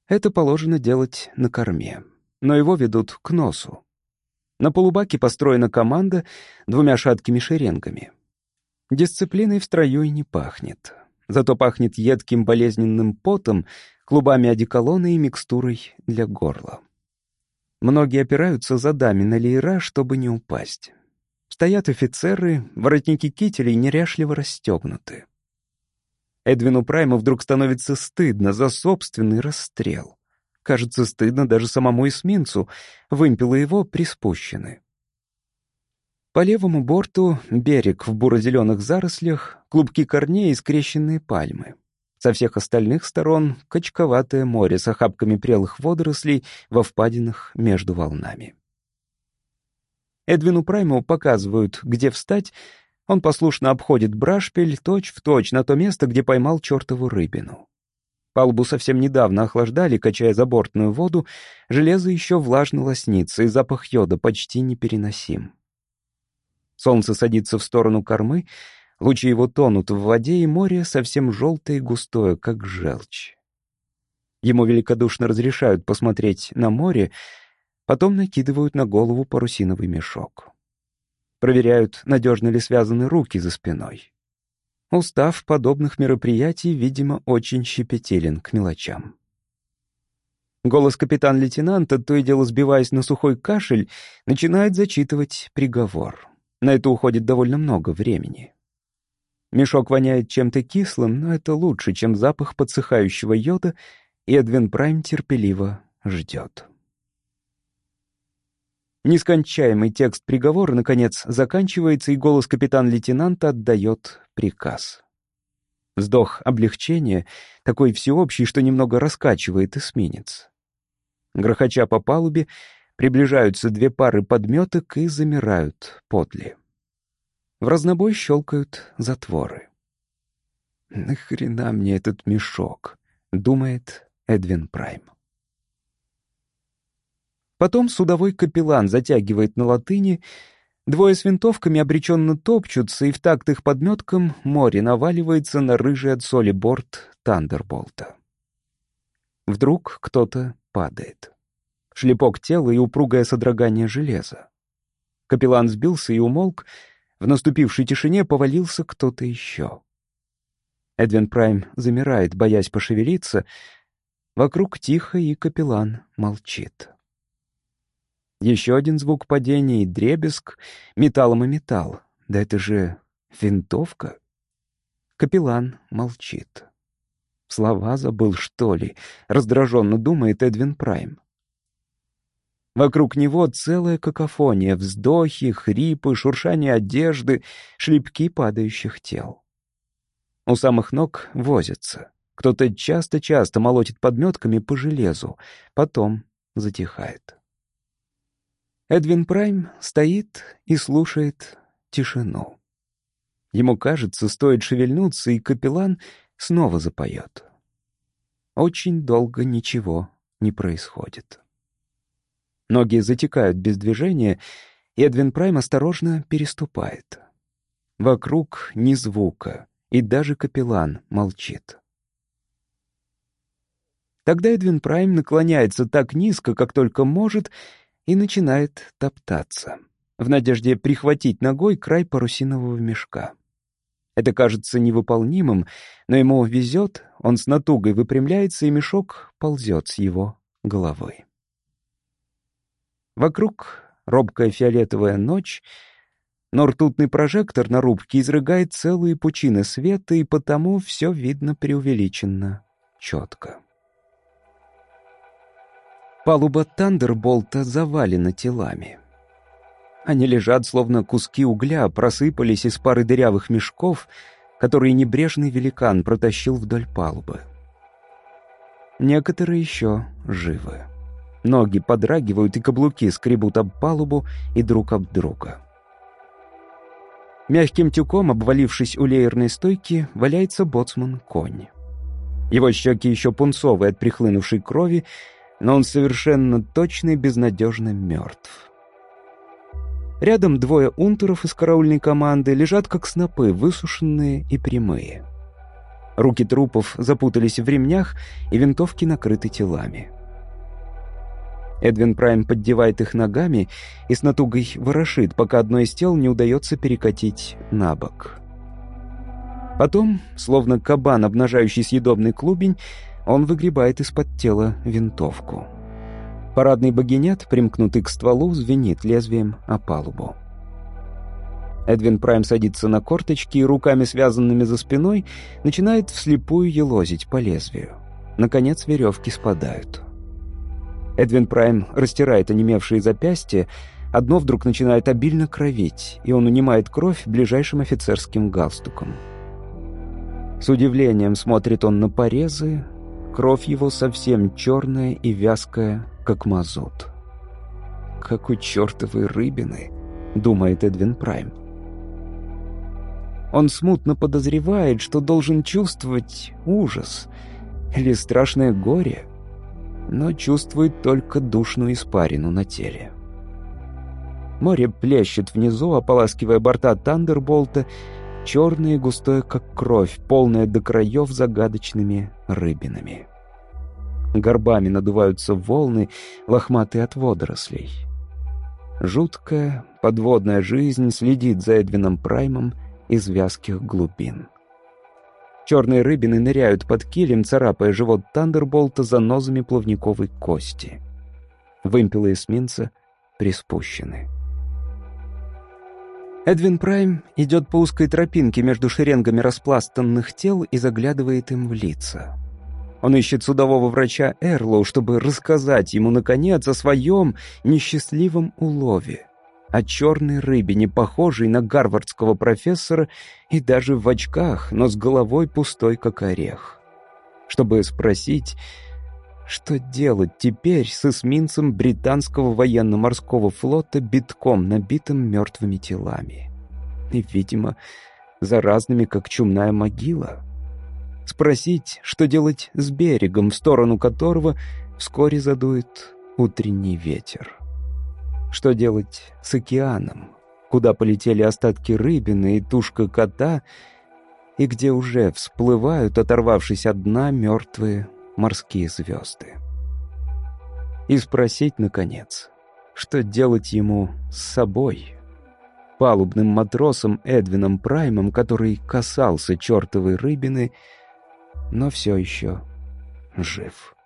Это положено делать на корме, но его ведут к носу. На полубаке построена команда двумя шаткими шеренгами. Дисциплиной в строю и не пахнет. Зато пахнет едким болезненным потом, клубами одеколона и микстурой для горла. Многие опираются задами на леера, чтобы не упасть. Стоят офицеры, воротники кителей неряшливо расстегнуты. Эдвину Прайму вдруг становится стыдно за собственный расстрел. Кажется, стыдно даже самому эсминцу, вымпелы его приспущены. По левому борту берег в буро-зеленых зарослях, клубки корней и скрещенные пальмы. Со всех остальных сторон — качковатое море с охапками прелых водорослей во впадинах между волнами. Эдвину Прайму показывают, где встать. Он послушно обходит брашпиль точь-в-точь на то место, где поймал чертову рыбину. Палубу совсем недавно охлаждали, качая забортную воду, железо еще влажно лоснится, и запах йода почти непереносим. Солнце садится в сторону кормы — Лучи его тонут в воде, и море совсем желтое и густое, как желчь. Ему великодушно разрешают посмотреть на море, потом накидывают на голову парусиновый мешок. Проверяют, надежно ли связаны руки за спиной. Устав подобных мероприятий, видимо, очень щепетилен к мелочам. Голос капитан-лейтенанта, то и дело сбиваясь на сухой кашель, начинает зачитывать приговор. На это уходит довольно много времени. Мешок воняет чем-то кислым, но это лучше, чем запах подсыхающего йода, и Эдвин Прайм терпеливо ждет. Нескончаемый текст приговора, наконец, заканчивается, и голос капитан-лейтенанта отдает приказ. Вздох облегчения, такой всеобщий, что немного раскачивает эсминец. Грохоча по палубе, приближаются две пары подметок и замирают подле. В разнобой щелкают затворы. «Нахрена мне этот мешок?» — думает Эдвин Прайм. Потом судовой капеллан затягивает на латыни, двое с винтовками обреченно топчутся, и в такт их подметкам море наваливается на рыжий от соли борт Тандерболта. Вдруг кто-то падает. Шлепок тела и упругое содрогание железа. Капеллан сбился и умолк, в наступившей тишине повалился кто-то еще. Эдвин Прайм замирает, боясь пошевелиться. Вокруг тихо, и капеллан молчит. Еще один звук падения и дребезг, металлом и металл. Да это же Винтовка? Капеллан молчит. Слова забыл, что ли? Раздраженно думает Эдвин Прайм. Вокруг него целая какофония, вздохи, хрипы, шуршание одежды, шлепки падающих тел. У самых ног возятся. Кто-то часто-часто молотит подметками по железу, потом затихает. Эдвин Прайм стоит и слушает тишину. Ему кажется, стоит шевельнуться, и капеллан снова запоет. Очень долго ничего не происходит. Ноги затекают без движения, и Эдвин Прайм осторожно переступает. Вокруг ни звука, и даже капеллан молчит. Тогда Эдвин Прайм наклоняется так низко, как только может, и начинает топтаться, в надежде прихватить ногой край парусинового мешка. Это кажется невыполнимым, но ему везет, он с натугой выпрямляется, и мешок ползет с его головы. Вокруг робкая фиолетовая ночь, но ртутный прожектор на рубке изрыгает целые пучины света, и потому все видно преувеличенно четко. Палуба Тандерболта завалена телами. Они лежат, словно куски угля, просыпались из пары дырявых мешков, которые небрежный великан протащил вдоль палубы. Некоторые еще живы. Ноги подрагивают, и каблуки скребут об палубу и друг об друга. Мягким тюком, обвалившись у леерной стойки, валяется боцман-конь. Его щеки еще пунцовые от прихлынувшей крови, но он совершенно точно и безнадежно мертв. Рядом двое унтеров из караульной команды лежат как снопы, высушенные и прямые. Руки трупов запутались в ремнях, и винтовки накрыты телами. Эдвин Прайм поддевает их ногами и с натугой ворошит, пока одно из тел не удается перекатить на бок. Потом, словно кабан, обнажающий съедобный клубень, он выгребает из-под тела винтовку. Парадный багинет, примкнутый к стволу, звенит лезвием о палубу. Эдвин Прайм садится на корточки и руками, связанными за спиной, начинает вслепую елозить по лезвию. Наконец веревки спадают. Эдвин Прайм растирает онемевшие запястья, одно вдруг начинает обильно кровить, и он унимает кровь ближайшим офицерским галстуком. С удивлением смотрит он на порезы, кровь его совсем черная и вязкая, как мазут. «Как у чертовой рыбины», — думает Эдвин Прайм. Он смутно подозревает, что должен чувствовать ужас или страшное горе — но чувствует только душную испарину на теле. Море плещет внизу, ополаскивая борта Тандерболта, черное густое, как кровь, полное до краев загадочными рыбинами. Горбами надуваются волны, лохматые от водорослей. Жуткая подводная жизнь следит за Эдвином Праймом из вязких глубин. Черные рыбины ныряют под килем, царапая живот Тандерболта за нозами плавниковой кости. Вымпелы эсминца приспущены. Эдвин Прайм идет по узкой тропинке между шеренгами распластанных тел и заглядывает им в лица. Он ищет судового врача Эрлоу, чтобы рассказать ему, наконец, о своем несчастливом улове о черной рыбе, не похожей на гарвардского профессора и даже в очках, но с головой пустой, как орех. Чтобы спросить, что делать теперь с эсминцем британского военно-морского флота, битком набитым мертвыми телами. И, видимо, заразными, как чумная могила. Спросить, что делать с берегом, в сторону которого вскоре задует утренний ветер. Что делать с океаном? Куда полетели остатки рыбины и тушка кота, и где уже всплывают, оторвавшись от дна, мертвые морские звезды? И спросить, наконец, что делать ему с собой? Палубным матросом Эдвином Праймом, который касался чертовой рыбины, но все еще жив.